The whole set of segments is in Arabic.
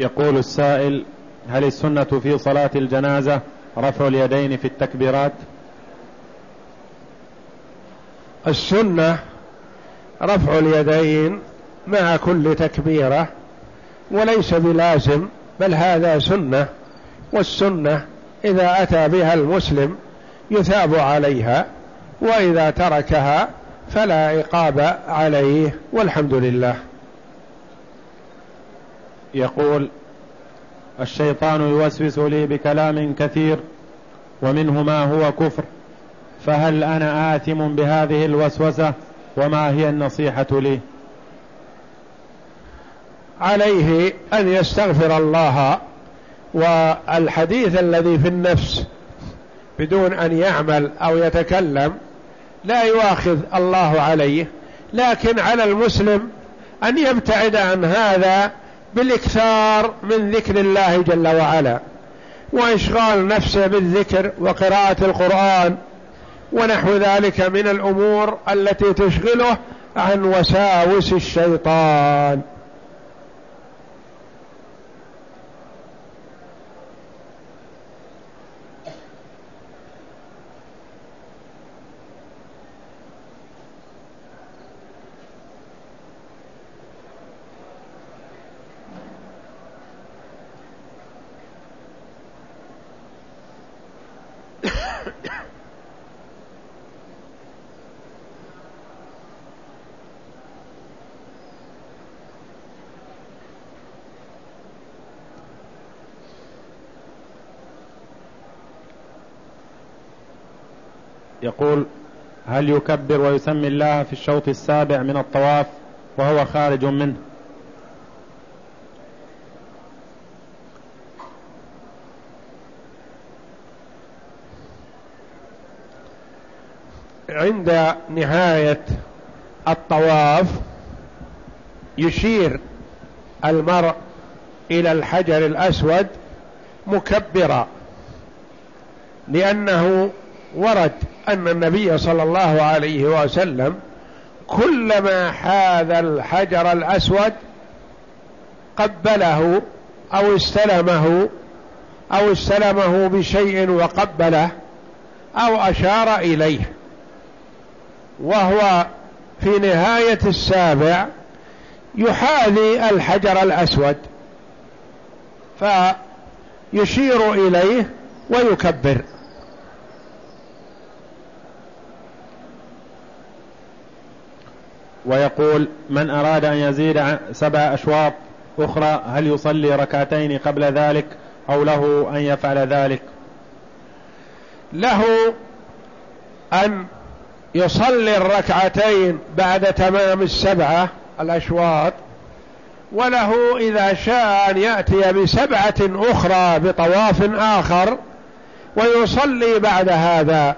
يقول السائل هل السنة في صلاة الجنازة رفع اليدين في التكبيرات؟ السنة رفع اليدين مع كل تكبيرة وليس بلازم بل هذا سنة والسنة إذا أتى بها المسلم يثاب عليها وإذا تركها فلا عقاب عليه والحمد لله. يقول الشيطان يوسوس لي بكلام كثير ومنه ما هو كفر. فهل أنا آثم بهذه الوسوسة وما هي النصيحة لي؟ عليه أن يستغفر الله والحديث الذي في النفس بدون أن يعمل أو يتكلم لا يواخذ الله عليه لكن على المسلم أن يبتعد عن هذا بالإكثار من ذكر الله جل وعلا وإشغال نفسه بالذكر وقراءة القرآن ونحو ذلك من الأمور التي تشغله عن وساوس الشيطان. يقول هل يكبر ويسمي الله في الشوط السابع من الطواف وهو خارج منه؟ عند نهاية الطواف يشير المرء إلى الحجر الأسود مكبرا لأنه ورد أن النبي صلى الله عليه وسلم كلما حاذ الحجر الأسود قبله أو استلمه أو استلمه بشيء وقبله أو أشار إليه. وهو في نهاية السابع يحاذي الحجر الأسود فيشير إليه ويكبر. ويقول من أراد أن يزيد سبع أشواط أخرى هل يصلي ركعتين قبل ذلك أو له أن يفعل ذلك؟ له أن يصلي الركعتين بعد تمام السبعة الأشواط وله إذا شاء أن يأتي بسبعة أخرى بطواف آخر ويصلي بعد هذا.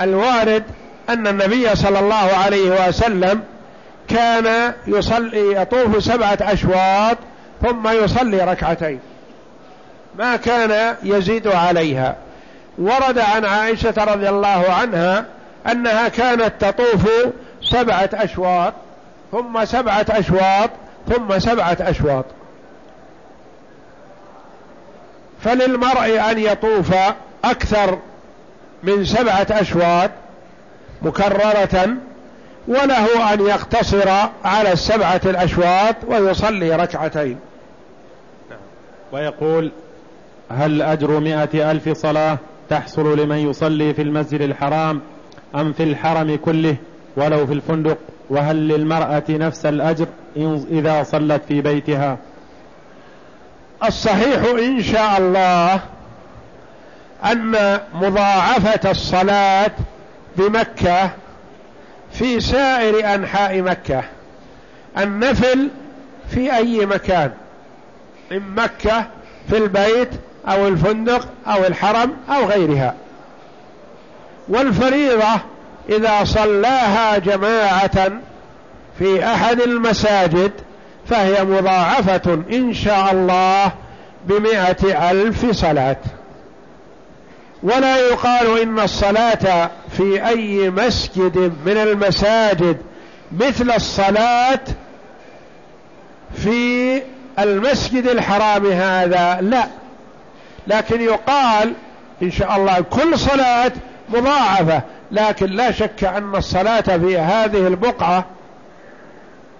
الوارد أن النبي صلى الله عليه وسلم كان يصلي يطوف سبعة أشواط ثم يصلي ركعتين. ما كان يزيد عليها. ورد عن عائشة رضي الله عنها أنها كانت تطوف سبعة أشواط ثم سبعة أشواط ثم سبعة أشواط. فللمرء أن يطوف أكثر من سبعة أشواط مكررة وله أن يقتصر على السبعة الأشواط ويصلي ركعتين. ويقول هل أجر مئة ألف صلاة تحصل لمن يصلي في المسجد الحرام أم في الحرم كله ولو في الفندق؟ وهل للمرأة نفس الأجر إذا صلت في بيتها؟ الصحيح إن شاء الله أن مضاعفة الصلاة بمكة في سائر أنحاء مكة. النفل في أي مكان؟ من مكة في البيت أو الفندق أو الحرم أو غيرها. والفريضة إذا صلاها جماعة في أحد المساجد فهي مضاعفة إن شاء الله بمئة ألف صلاة. ولا يقال إن الصلاة في أي مسجد من المساجد مثل الصلاة في المسجد الحرام هذا لا. لكن يقال إن شاء الله كل صلاة مضاعفة لكن لا شك أن الصلاة في هذه البقعة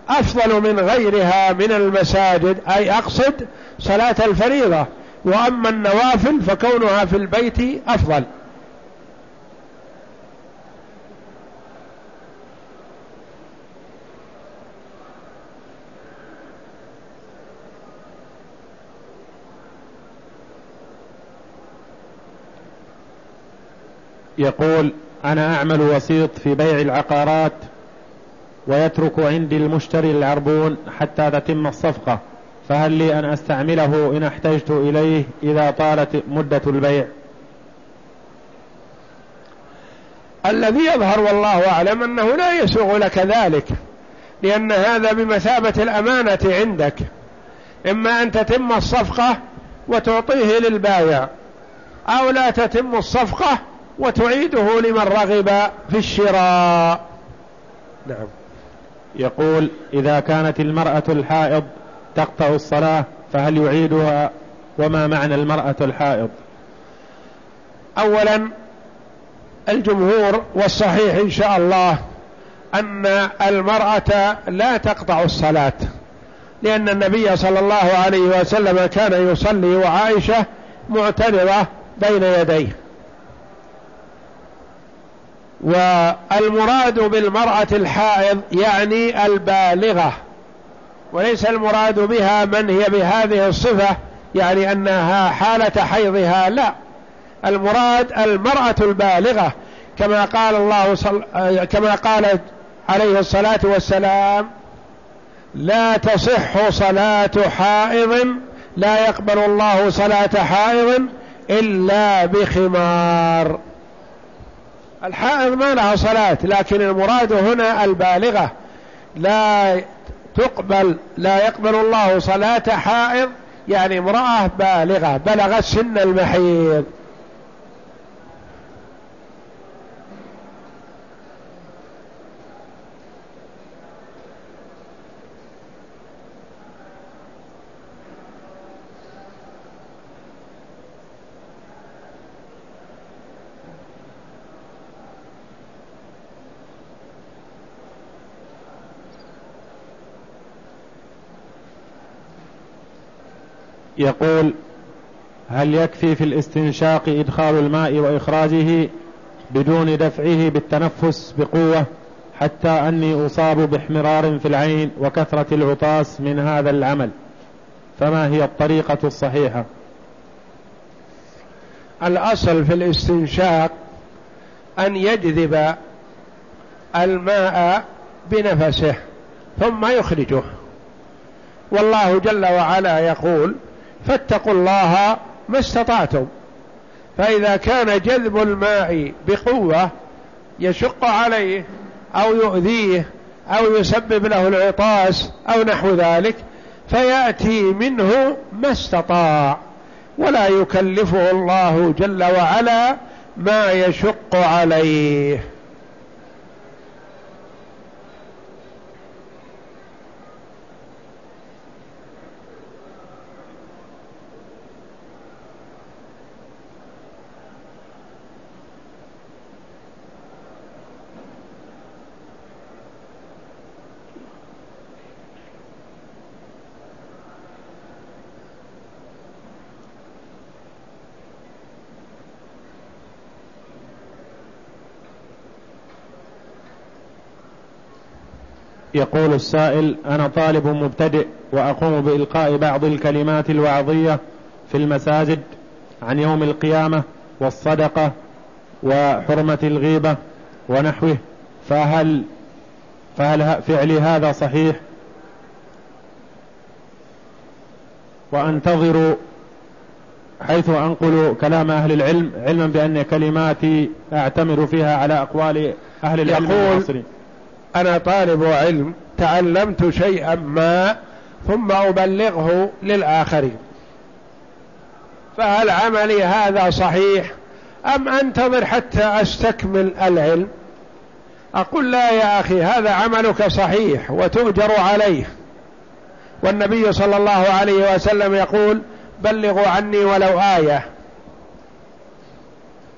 أفضل من غيرها من المساجد أي أقصد صلاة الفريضة. وأما النوافل فكونها في البيت أفضل. يقول أنا أعمل وسيط في بيع العقارات ويترك عندي المشتري العربون حتى تتم الصفقة. فهل لي أن أستعمله إن احتجت إليه إذا طالت مدة البيع؟ الذي يظهر والله أعلم أنه لا يسوغ لك ذلك لأن هذا بمثابة الأمانة عندك. إما أن تتم الصفقة وتعطيه للبايع أو لا تتم الصفقة وتعيده لمن رغب في الشراء. نعم. يقول إذا كانت المرأة الحائض تقطع الصلاة فهل يعيدها؟ وما معنى المرأة الحائض؟ أولا الجمهور والصحيح إن شاء الله أن المرأة لا تقطع الصلاة لأن النبي صلى الله عليه وسلم كان يصلي وعائشة معترضة بين يديه. والمراد بالمرأة الحائض يعني البالغة. وليس المراد بها من هي بهذه الصفة يعني أنها حالة حيضها لا. المراد المرأة البالغة كما قال الله صل... كما قال عليه الصلاة والسلام لا تصح صلاة حائض لا يقبل الله صلاة حائض إلا بخمار. الحائض ما لها صلاة لكن المراد هنا البالغة لا تقبل لا يقبل الله صلاة حائض يعني امرأة بالغة بلغت سن المحيض. يقول هل يكفي في الاستنشاق إدخال الماء وإخراجه بدون دفعه بالتنفس بقوة حتى أني أصاب باحمرار في العين وكثرة العطاس من هذا العمل؟ فما هي الطريقة الصحيحة؟ الأصل في الاستنشاق أن يجذب الماء بنفسه ثم يخرجه. والله جل وعلا يقول فاتقوا الله ما استطعتم. فإذا كان جذب الماء بقوة يشق عليه أو يؤذيه أو يسبب له العطاس أو نحو ذلك فيأتي منه ما استطاع. ولا يكلفه الله جل وعلا ما يشق عليه. يقول السائل أنا طالب مبتدئ وأقوم بإلقاء بعض الكلمات الوعظية في المساجد عن يوم القيامة والصدقة وحرمة الغيبة ونحوه فهل فهل فعلي هذا صحيح؟ وأنتظر حيث أنقل كلام أهل العلم علما بأن كلماتي أعتمد فيها على أقوال أهل العلم يقول المعاصرين. أنا طالب علم تعلمت شيئا ما ثم أبلغه للآخرين. فهل عملي هذا صحيح؟ أم أنتظر حتى أستكمل العلم؟ أقول لا يا أخي هذا عملك صحيح وتؤجر عليه. والنبي صلى الله عليه وسلم يقول بلغوا عني ولو آية.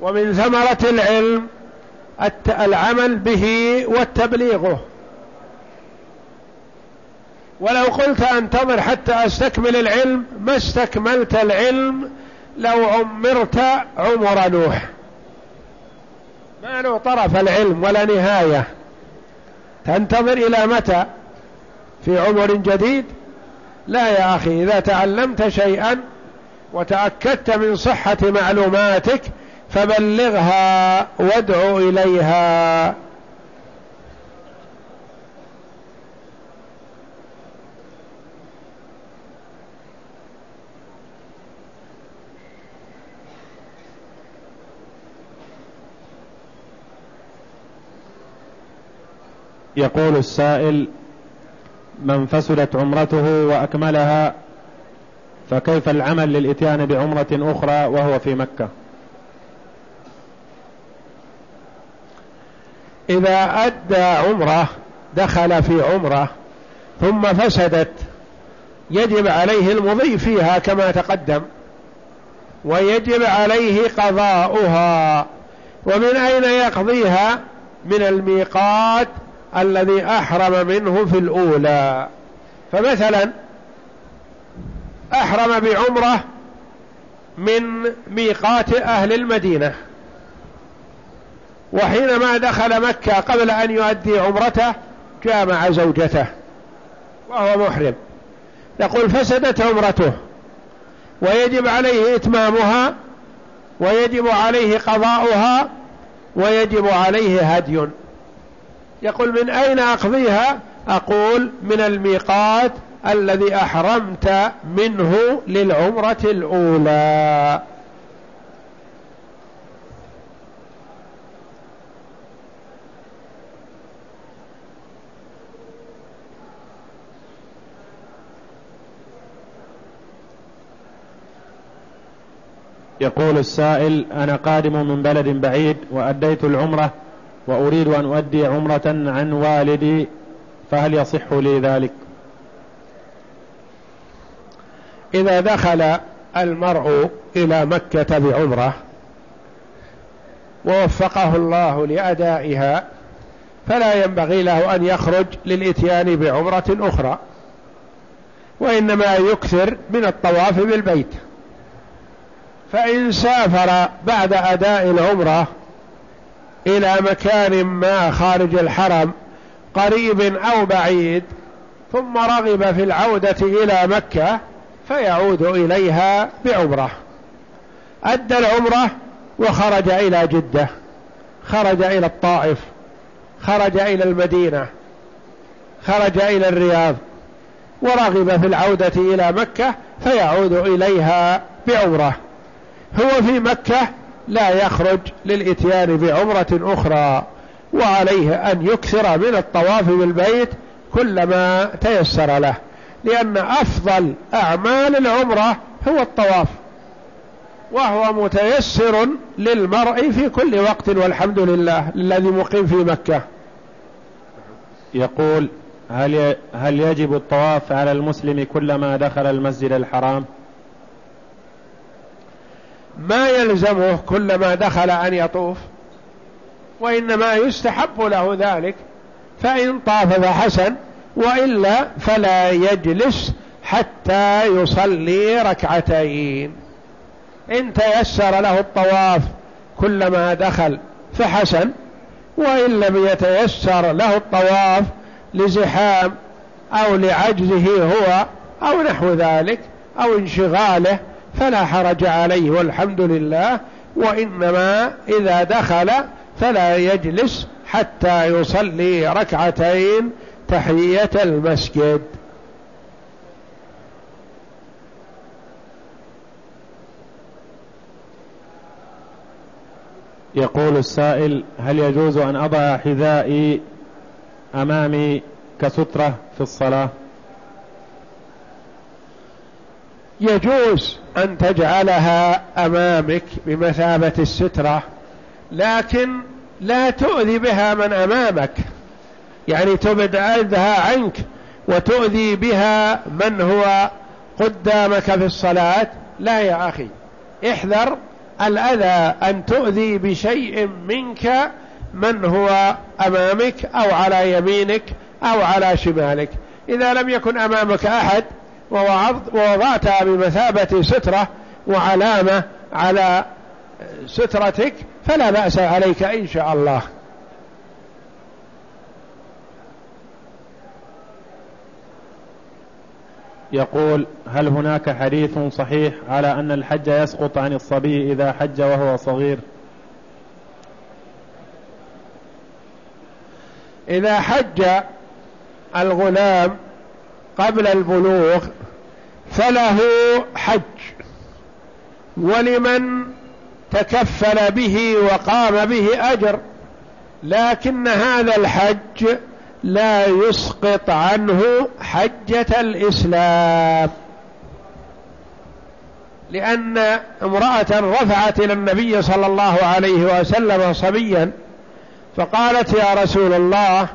ومن ثمرة العلم العمل به والتبليغه ولو قلت انتظر حتى أستكمل العلم ما استكملت العلم لو عمرت عمر نوح. ما له طرف العلم ولا نهاية. تنتظر إلى متى؟ في عمر جديد؟ لا يا أخي إذا تعلمت شيئا وتأكدت من صحة معلوماتك فبلغها وادع إليها. يقول السائل من فسدت عمرته وأكملها فكيف العمل للإتيان بعمرة أخرى وهو في مكة؟ إذا أدى عمرة دخل في عمرة ثم فسدت يجب عليه المضي فيها كما تقدم ويجب عليه قضاؤها. ومن أين يقضيها؟ من الميقات الذي أحرم منه في الأولى. فمثلا أحرم بعمرة من ميقات أهل المدينة. وحينما دخل مكة قبل أن يؤدي عمرته جامع زوجته وهو محرم. يقول فسدت عمرته. ويجب عليه إتمامها ويجب عليه قضاؤها ويجب عليه هدي. يقول من أين أقضيها؟ أقول من الميقات الذي أحرمت منه للعمرة الأولى. يقول السائل أنا قادم من بلد بعيد وأديت العمرة وأريد أن أؤدي عمرة عن والدي فهل يصح لي ذلك؟ إذا دخل المرء إلى مكة بعمرة ووفقه الله لأدائها فلا ينبغي له أن يخرج للإتيان بعمرة أخرى وإنما يكثر من الطواف بالبيت. فإن سافر بعد أداء العمرة إلى مكان ما خارج الحرم قريب أو بعيد ثم رغب في العودة إلى مكة فيعود إليها بعمرة. أدى العمرة وخرج إلى جدة خرج إلى الطائف خرج إلى المدينة خرج إلى الرياض ورغب في العودة إلى مكة فيعود إليها بعمرة. هو في مكة لا يخرج للإتيان بعمرة أخرى وعليه أن يكثر من الطواف بالبيت كلما تيسر له لأن أفضل أعمال العمرة هو الطواف وهو متيسر للمرء في كل وقت والحمد لله الذي مقيم في مكة يقول هل هل يجب الطواف على المسلم كلما دخل المسجد الحرام؟ ما يلزمه كلما دخل أن يطوف وإنما يستحب له ذلك فإن طاف فحسن وإلا فلا يجلس حتى يصلي ركعتين. إن تيسر له الطواف كلما دخل فحسن وإن لم يتيسر له الطواف لزحام أو لعجزه هو أو نحو ذلك أو انشغاله فلا حرج عليه والحمد لله وإنما إذا دخل فلا يجلس حتى يصلي ركعتين تحية المسجد. يقول السائل هل يجوز أن أضع حذائي أمامي كسترة في الصلاة؟ يجوز أن تجعلها أمامك بمثابة السترة لكن لا تؤذي بها من أمامك. يعني تبعدها عنك وتؤذي بها من هو قدامك في الصلاة. لا يا أخي احذر الأذى أن تؤذي بشيء منك من هو أمامك أو على يمينك أو على شمالك. إذا لم يكن أمامك أحد ووضعتها بمثابة سترة وعلامة على سترتك فلا بأس عليك إن شاء الله. يقول هل هناك حديث صحيح على أن الحج يسقط عن الصبي إذا حج وهو صغير؟ إذا حج الغلام قبل البلوغ فله حج ولمن تكفل به وقام به أجر لكن هذا الحج لا يسقط عنه حجة الإسلام. لأن امرأة رفعت إلى النبي صلى الله عليه وسلم صبيا فقالت يا رسول الله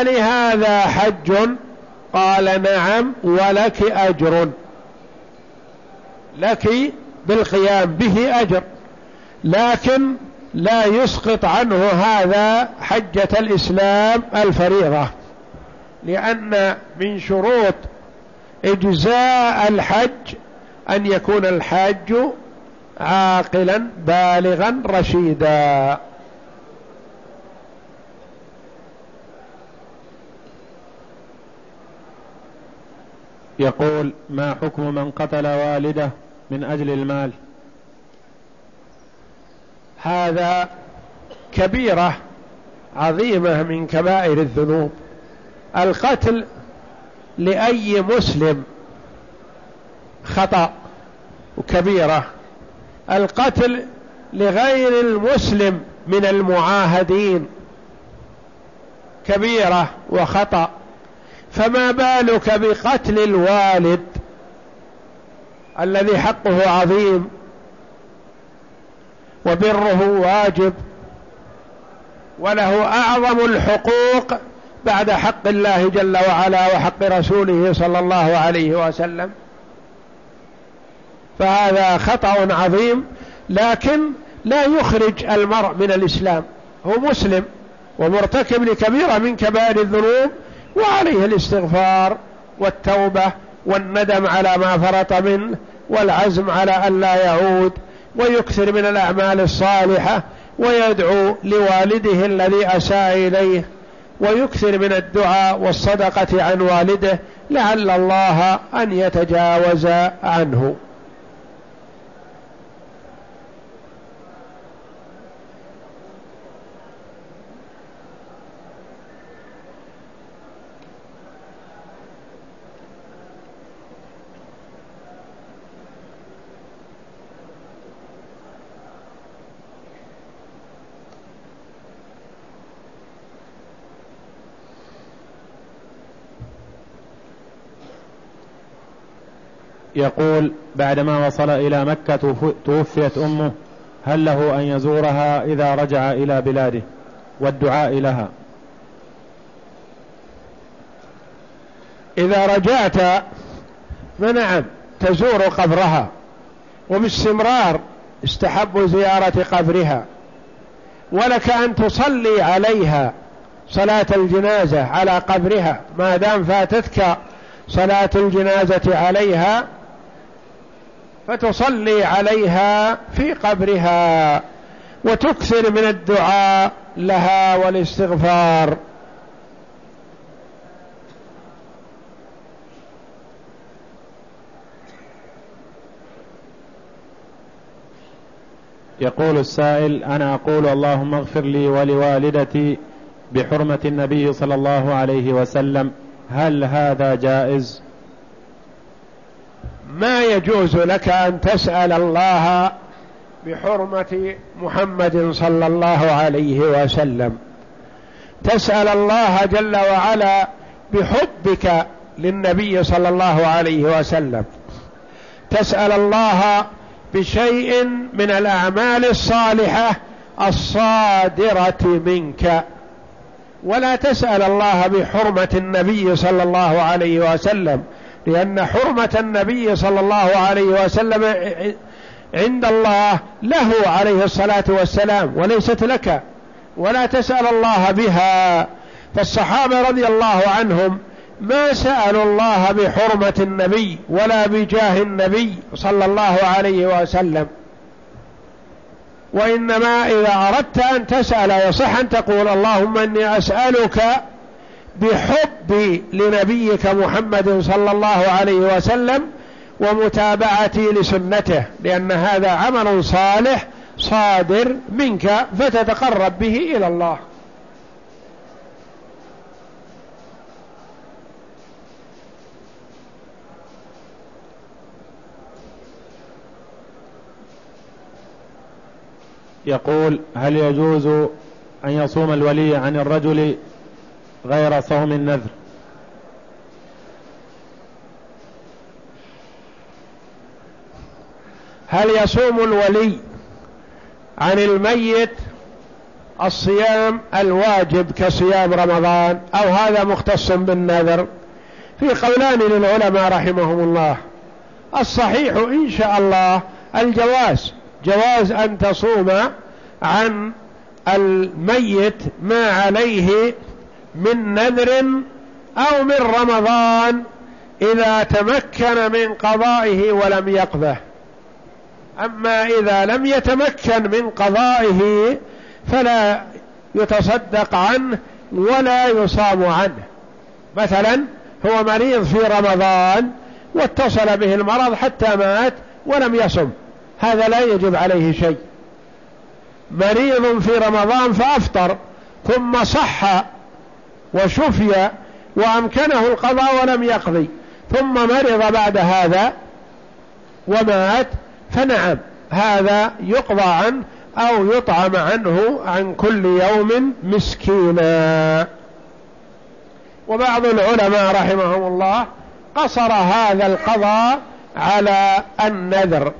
ألي هذا حج؟ قال نعم ولك أجر. لك بالقيام به أجر. لكن لا يسقط عنه هذا حجة الإسلام الفريضة. لأن من شروط إجزاء الحج أن يكون الحاج عاقلا بالغا رشيدا. يقول ما حكم من قتل والده من أجل المال؟ هذا كبيرة عظيمة من كبائر الذنوب. القتل لأي مسلم خطأ وكبيرة. القتل لغير المسلم من المعاهدين كبيرة وخطأ. فما بالك بقتل الوالد الذي حقه عظيم وبره واجب وله أعظم الحقوق بعد حق الله جل وعلا وحق رسوله صلى الله عليه وسلم. فهذا خطأ عظيم لكن لا يخرج المرء من الإسلام. هو مسلم ومرتكب لكبيرة من كبائر الذنوب وعليه الاستغفار والتوبة والندم على ما فرط منه والعزم على أن لا يعود ويكثر من الأعمال الصالحة ويدعو لوالده الذي أساء إليه ويكثر من الدعاء والصدقة عن والده لعل الله أن يتجاوز عنه. يقول بعدما وصل إلى مكة توفيت أمه هل له أن يزورها إذا رجع إلى بلاده؟ والدعاء لها. إذا رجعت فنعم تزور قبرها وباستمرار استحب زيارة قبرها. ولك أن تصلي عليها صلاة الجنازة على قبرها. ما دام فاتتك صلاة الجنازة عليها فتصلي عليها في قبرها وتكثر من الدعاء لها والاستغفار. يقول السائل أنا أقول اللهم اغفر لي ولوالدتي بحرمة النبي صلى الله عليه وسلم. هل هذا جائز؟ ما يجوز لك أن تسأل الله بحرمة محمد صلى الله عليه وسلم. تسأل الله جل وعلا بحبك للنبي صلى الله عليه وسلم. تسأل الله بشيء من الأعمال الصالحة الصادرة منك. ولا تسأل الله بحرمة النبي صلى الله عليه وسلم. لأن حرمة النبي صلى الله عليه وسلم عند الله له عليه الصلاة والسلام وليست لك ولا تسأل الله بها. فالصحابة رضي الله عنهم ما سألوا الله بحرمة النبي ولا بجاه النبي صلى الله عليه وسلم. وإنما إذا أردت أن تسأل يصح أن تقول اللهم إني أسألك بحبي لنبيك محمد صلى الله عليه وسلم ومتابعتي لسنته لأن هذا عمل صالح صادر منك فتتقرب به إلى الله. يقول هل يجوز أن يصوم الولي عن الرجل غير صوم النذر. هل يصوم الولي عن الميت الصيام الواجب كصيام رمضان؟ أو هذا مختص بالنذر؟ في قولان للعلماء رحمهم الله. الصحيح إن شاء الله الجواز جواز أن تصوم عن الميت ما عليه من نذر أو من رمضان إذا تمكن من قضائه ولم يقضه. أما إذا لم يتمكن من قضائه فلا يتصدق عنه ولا يصام عنه. مثلا هو مريض في رمضان واتصل به المرض حتى مات ولم يصم. هذا لا يجب عليه شيء. مريض في رمضان فأفطر ثم صح وشفي وأمكنه القضاء ولم يقضي ثم مرض بعد هذا ومات فنعم هذا يقضى عنه أو يطعم عنه عن كل يوم مسكينا. وبعض العلماء رحمهم الله قصر هذا القضاء على النذر.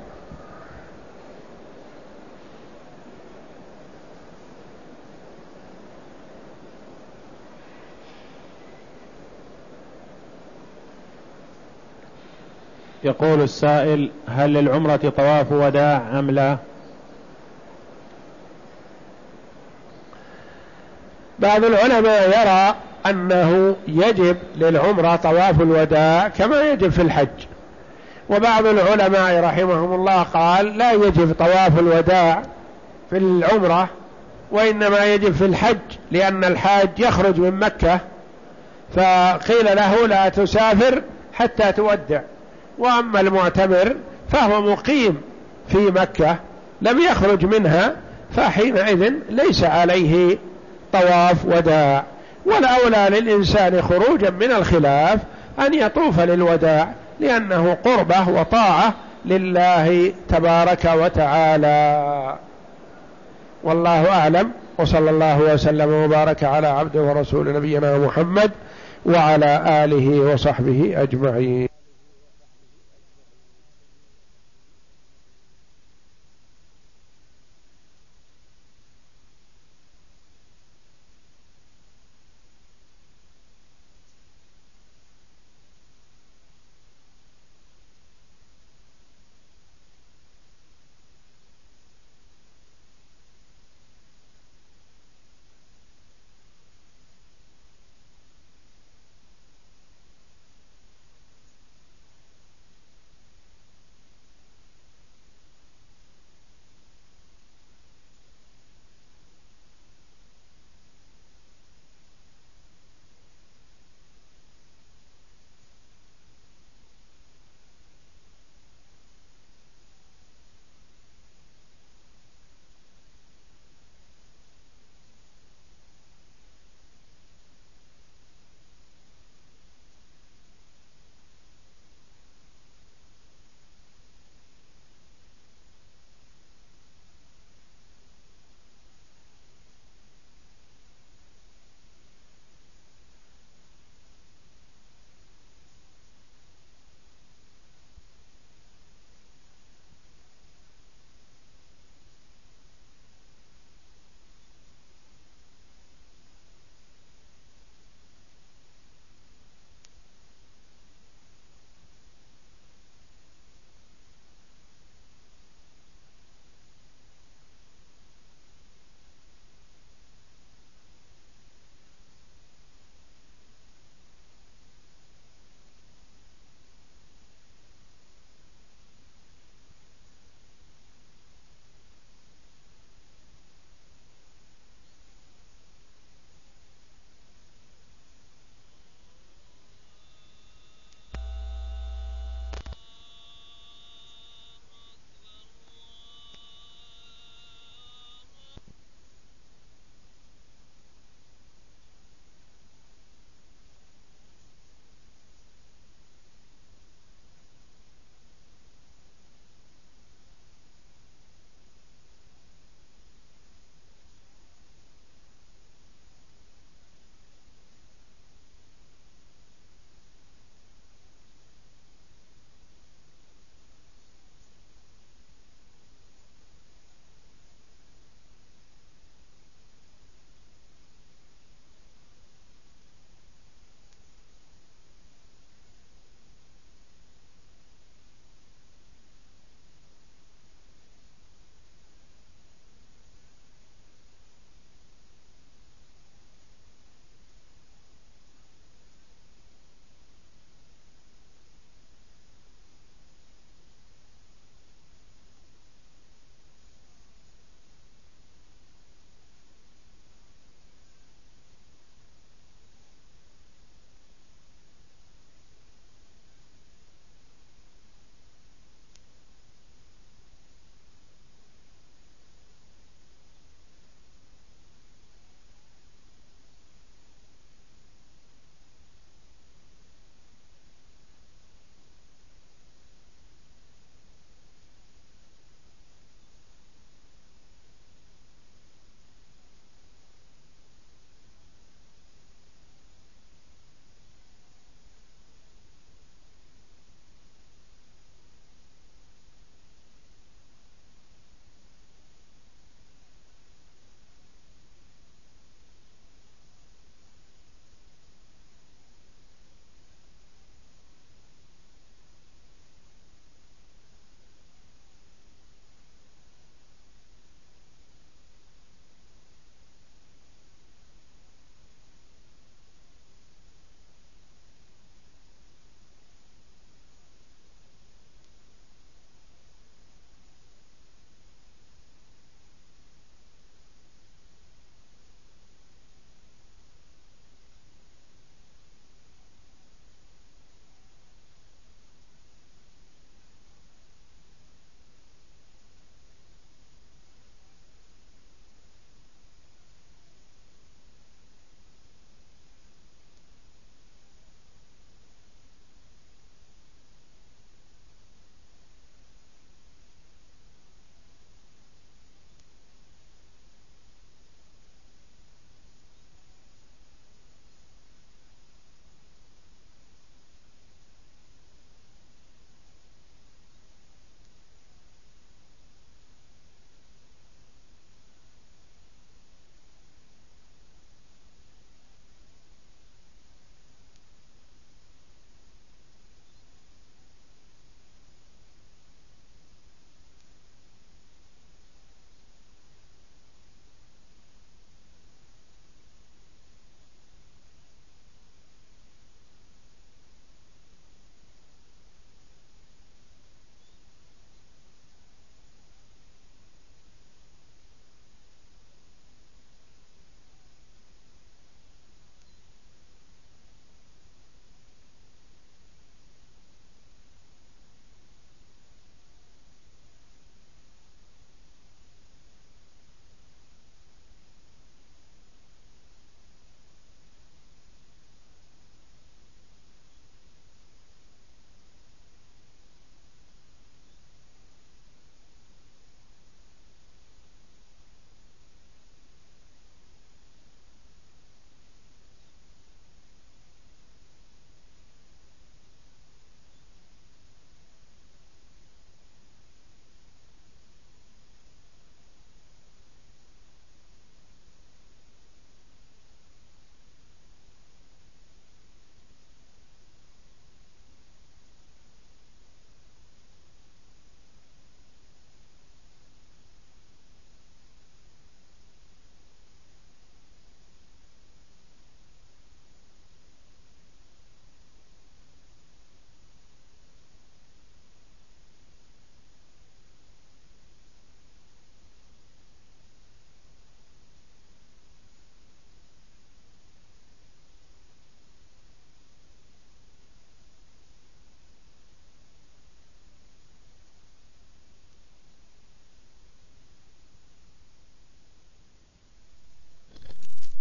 يقول السائل هل للعمرة طواف وداع أم لا؟ بعض العلماء يرى أنه يجب للعمرة طواف الوداع كما يجب في الحج. وبعض العلماء رحمهم الله قال لا يجب طواف الوداع في العمرة وإنما يجب في الحج لأن الحاج يخرج من مكة فقيل له لا تسافر حتى تودع. وأما المعتمر فهو مقيم في مكة لم يخرج منها فحينئذ ليس عليه طواف وداع. والأولى للإنسان خروجا من الخلاف أن يطوف للوداع لأنه قربة وطاعة لله تبارك وتعالى. والله أعلم وصلى الله وسلم وبارك على عبده ورسول نبينا محمد وعلى آله وصحبه أجمعين.